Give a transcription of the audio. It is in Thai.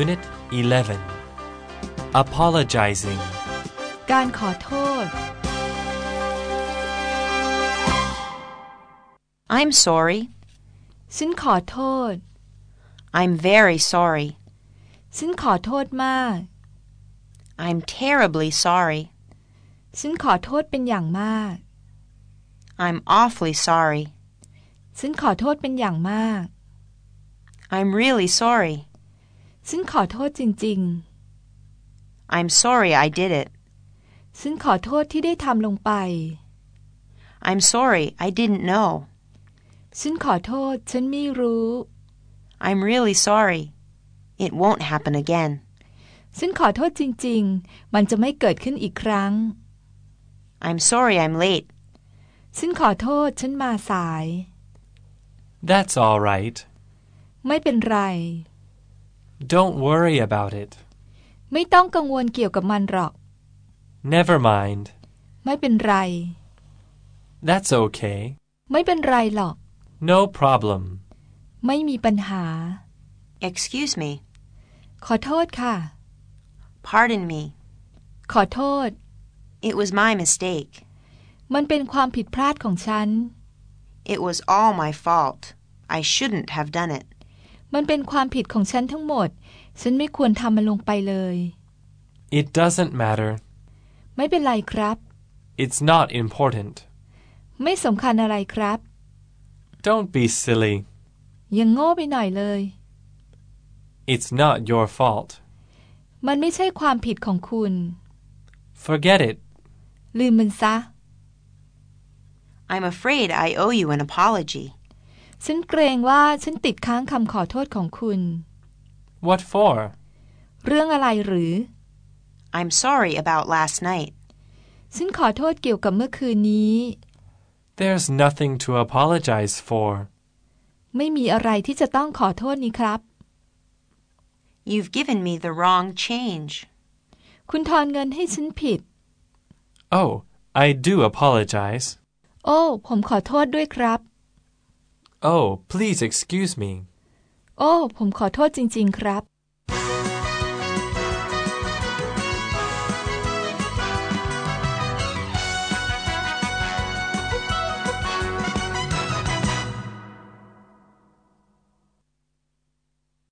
Unit 11 Apologizing การขอโทษ I'm sorry. ฉันขอโทษ I'm very sorry. ฉันขอโทษมาก I'm terribly sorry. ฉันขอโทษเป็นอย่างมาก I'm awfully sorry. ฉันขอโทษเป็นอย่างมาก I'm really sorry. ฉันขอโทษจริง I'm sorry I did it. ๆฉันขอโทษที่ได้ทำลงไป I'm sorry I didn't know. ฉันขอโทษฉันไม่รู้ I'm really sorry. It won't happen again. ฉันขอโทษจริง ๆ มันจะไม่เกิดขึ้นอีกครั้ง I'm sorry I'm late. ฉันขอโทษฉันมาสาย That's all right. ไม่เป็นไร Don't worry about it. ไม่ต้องกังวลเกี่ยวกับมันหรอก Never mind. ไม่เป็นไร That's okay. ไม่เป็นไรหรอก No problem. ไม่มีปัญหา Excuse me. ขอโทษค่ะ Pardon me. ขอโทษ It was my mistake. มันเป็นความผิดพลาดของฉัน It was all my fault. I shouldn't have done it. มันเป็นความผิดของฉันทั้งหมด ฉันไม่ควรทำมันลงไปเลย It doesn't matter. ไม่เป็นไรครับ It's not important. ไม่สำคัญอะไรครับ Don't be silly. ยังโง่ไปหน่อยเลย It's not your fault. มันไม่ใช่ความผิดของคุณ Forget it. ลืมมันซะ I'm afraid I owe you an apology. ฉันเกรงว่าฉันติดค้างคำขอโทษของคุณ What for? เรื่องอะไรหรือ I'm sorry about last night. ฉันขอโทษเกี่ยวกับเมื่อคืนนี้ There's nothing to apologize for. ไม่มีอะไรที่จะต้องขอโทษนี้ครับ You've given me the wrong change. คุณทอนเงินให้ฉันผิด Oh, I do apologize. โอ้ ผมขอโทษด้วยครับ Oh, please excuse me. โอ้ ผมขอโทษจริง ๆ ครับ